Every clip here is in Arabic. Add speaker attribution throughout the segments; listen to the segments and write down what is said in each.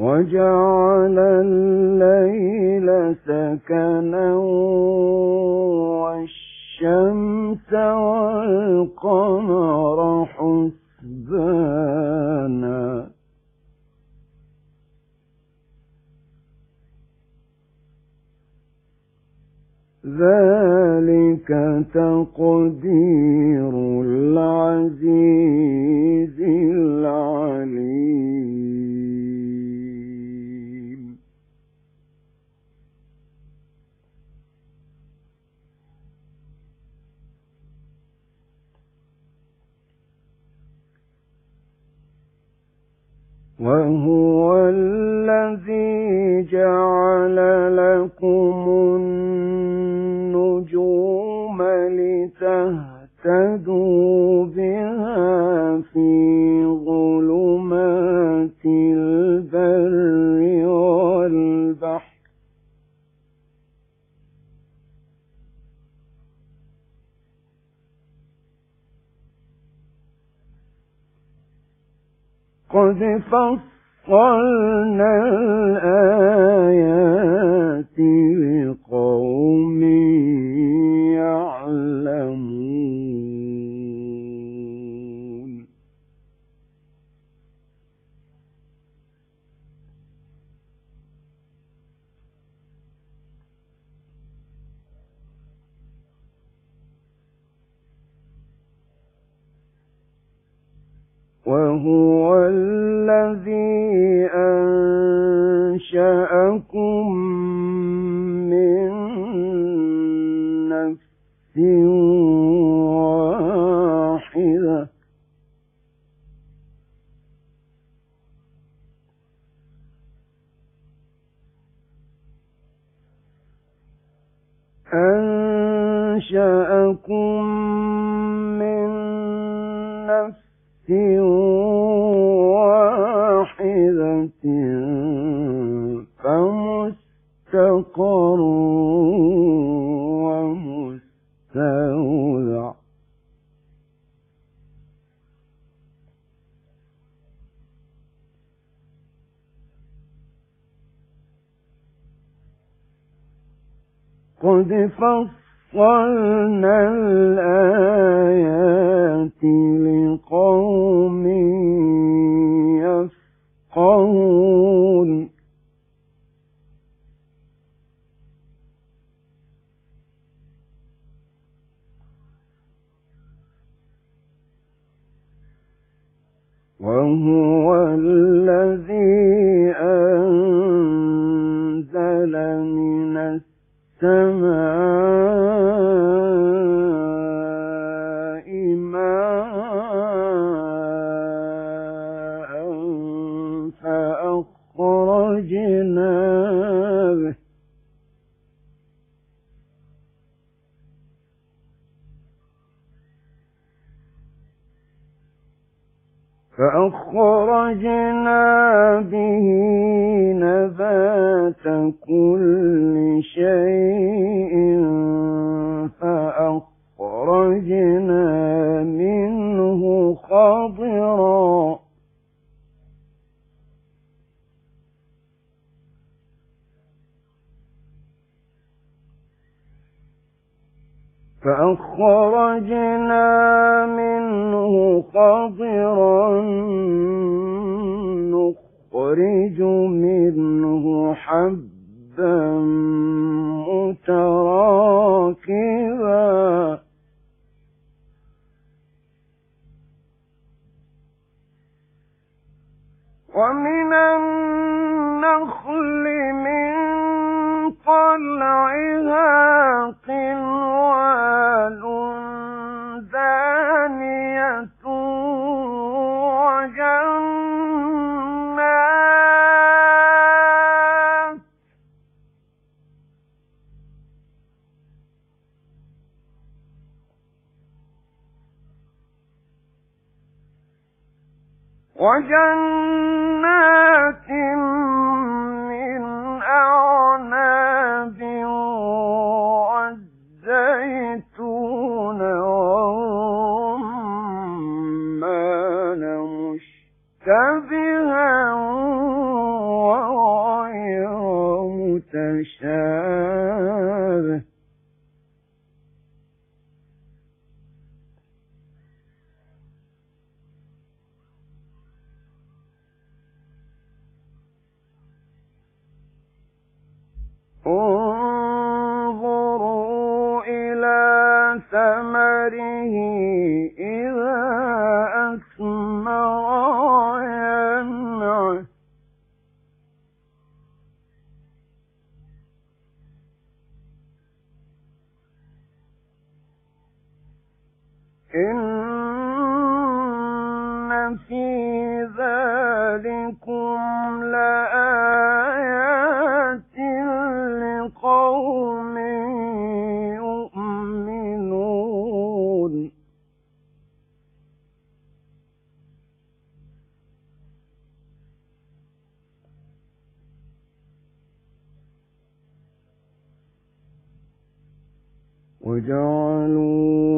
Speaker 1: وجعل الليل سكنا والشمس والقمر حسبانا. ذلك تقدير العزيز العليم. وهو الذي جعل لكم النجوم قد فصلنا الآيات لقوم وهو الذي قد فصلنا الآيات لقوم يفقهون. وهو فأخرجنا به نبات كل شيء فأخرجنا منه خضرا. فأخرجنا منه خضرا نخرج منه حبا متراكبا. ومن النخل من طلعها قنوان انظروا إلى ثمره إذا أثمر وينعه إن وجعلوا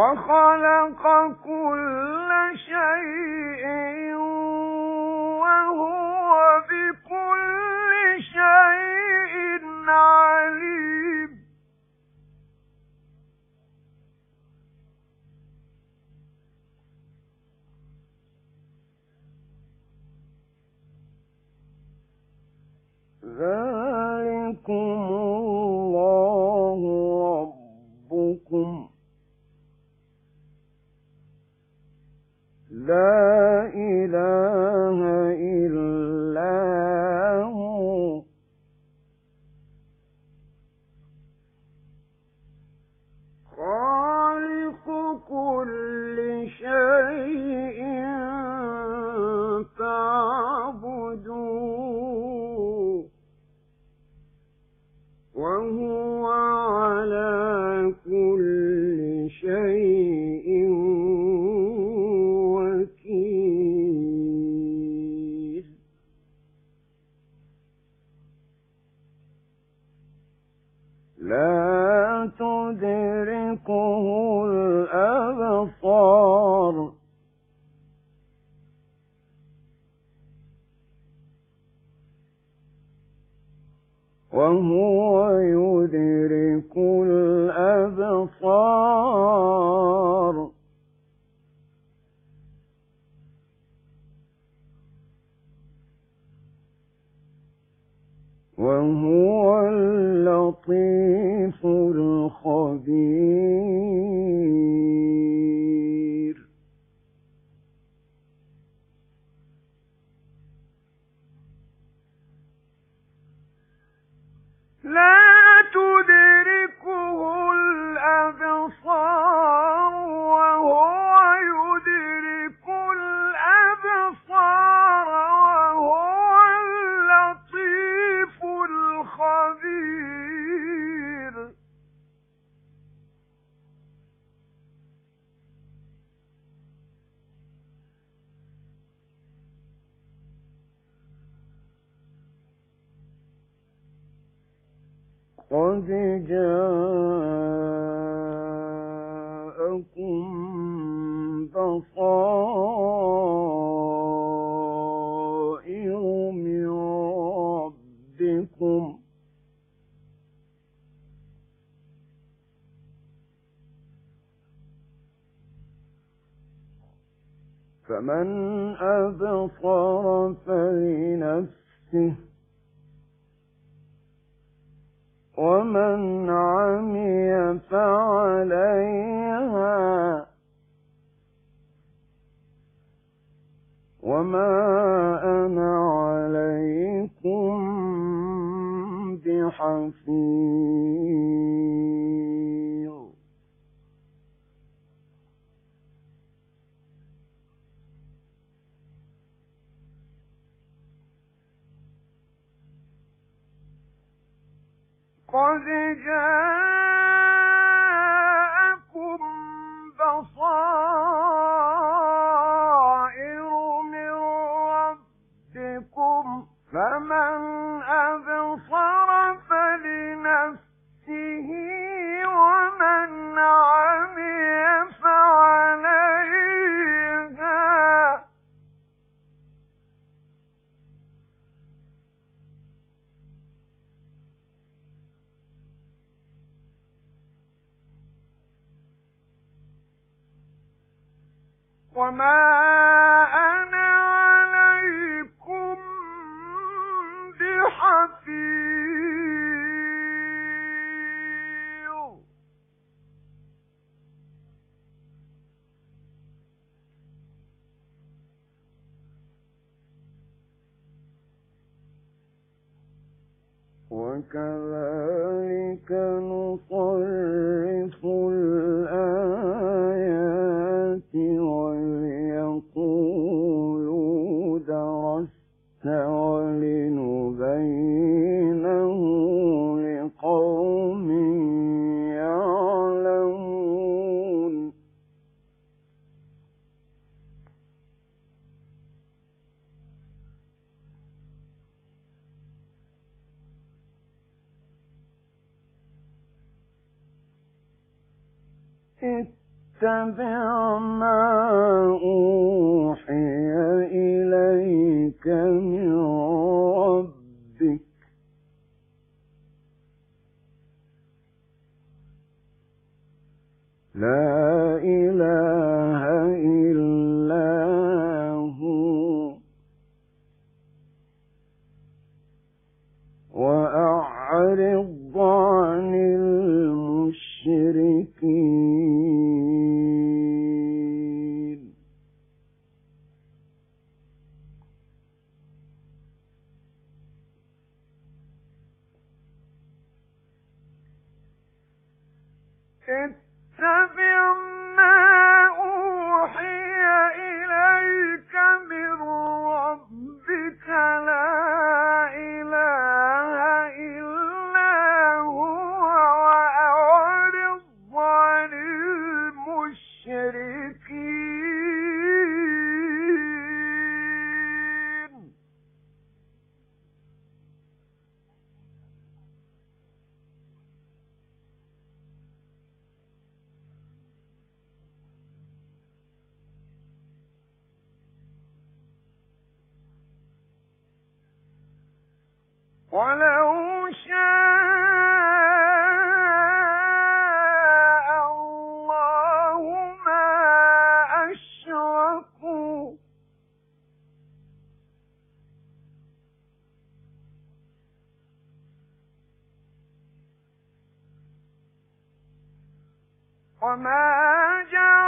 Speaker 1: وخلق كل شيء وهو بكل شيء عليم. ذلكم لا وهو اللطيف قد جاءكم بصائر من ربكم فمن أبصر فلنفسه ومن عمي فعليها وما أنا عليكم بحفيظ قد جاءكم وما اتبع ما أوحي إليك من ربك. لا ولا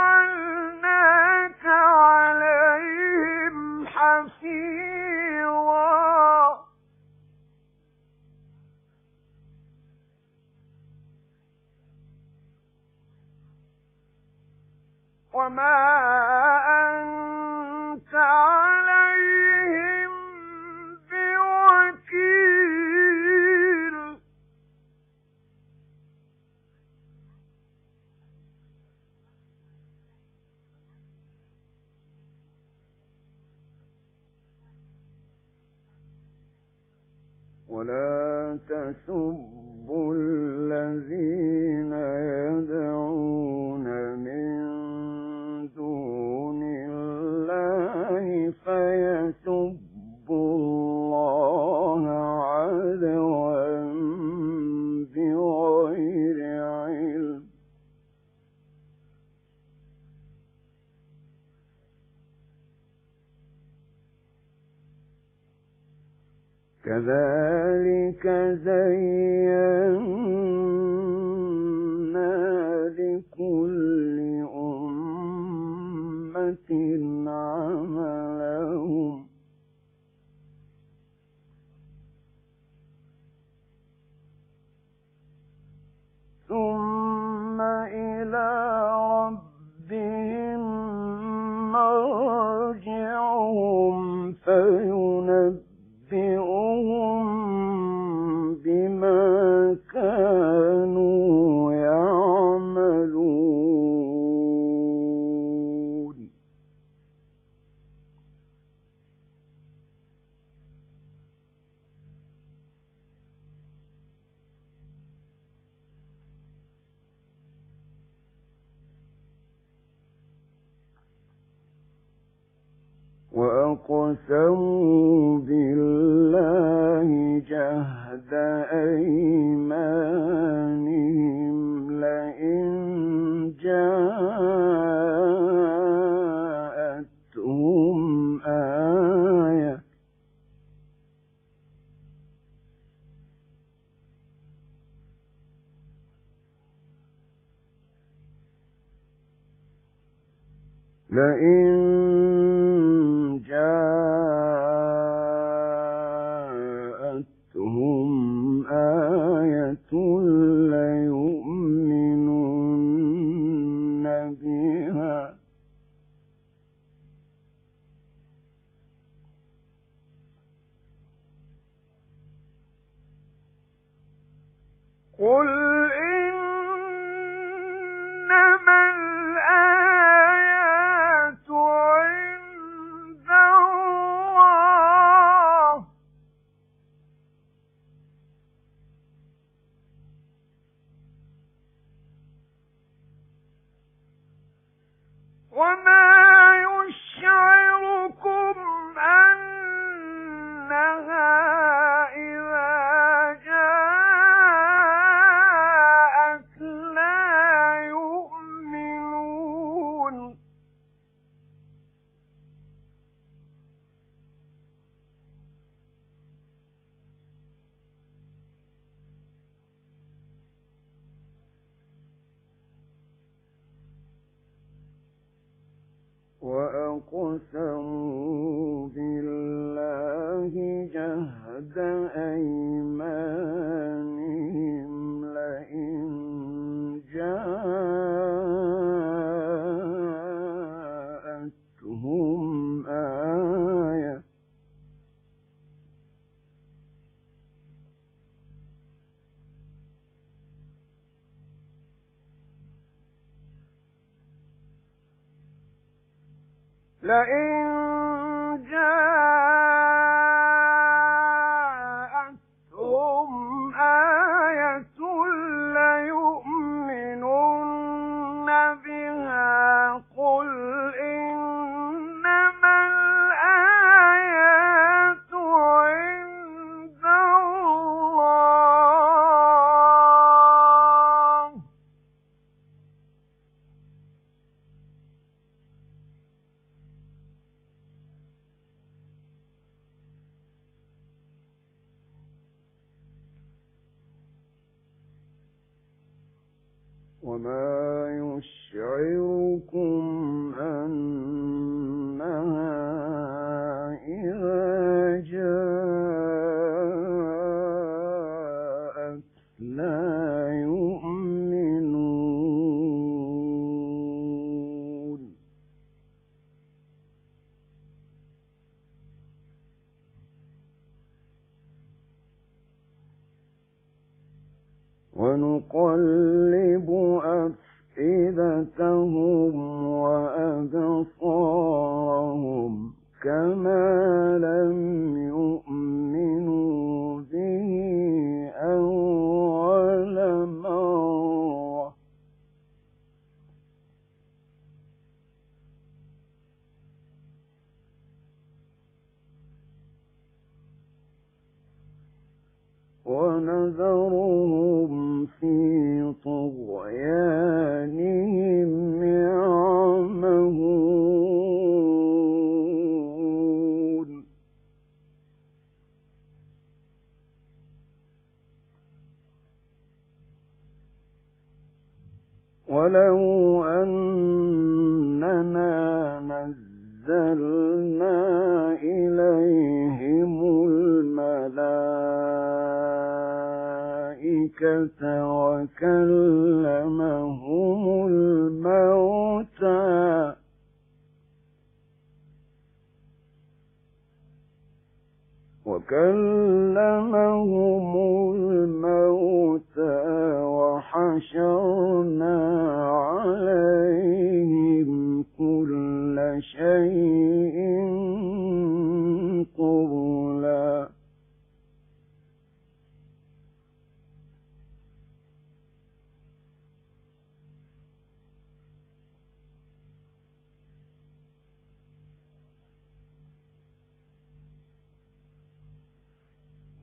Speaker 1: لئن جاءتهم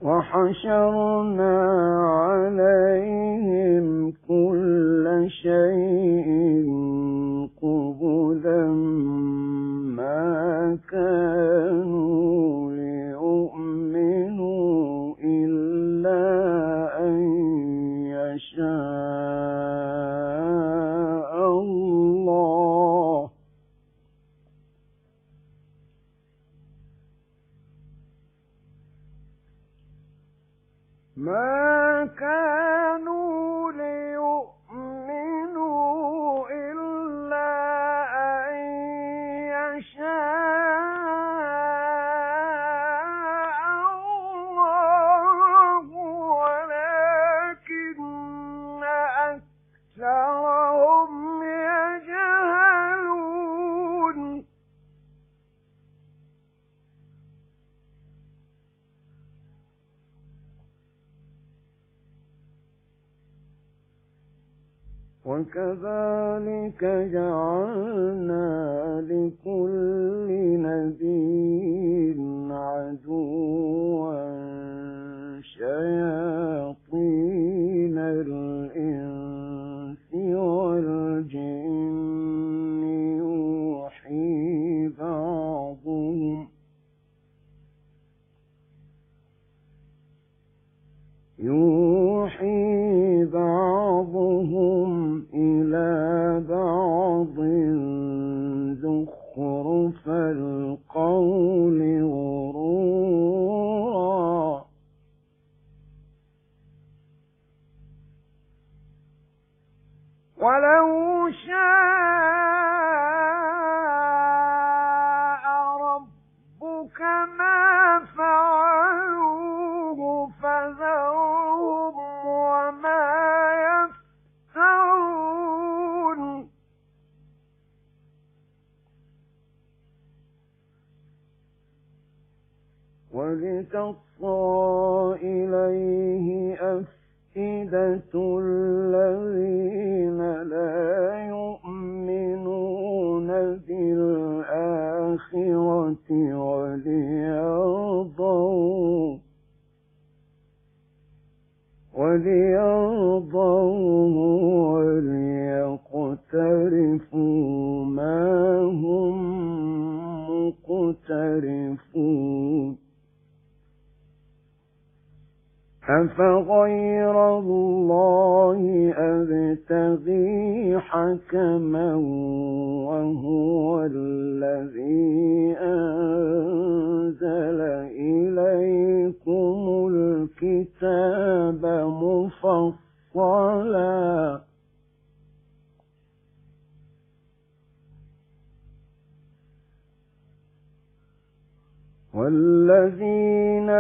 Speaker 1: وحشرنا عليهم كل شيء قبلا ما كانوا كذلك جعلنا لكل نبي عدوا شياطين الإنس والجن يوحي بعضهم يوحي أفغير والذين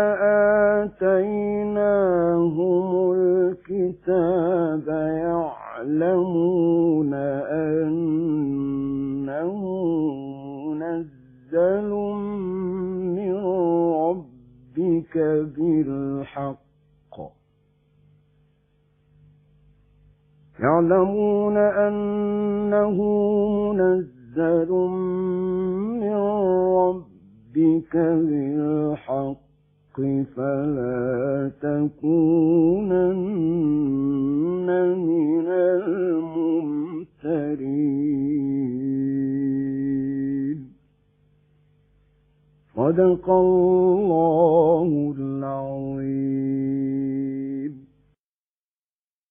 Speaker 1: آتيناهم الكتاب يعلمون أنه منزل من ربك بالحق. يعلمون أنه منزل من ربك ربك بالحق فلا تكونن من الممترين. صدق الله العظيم.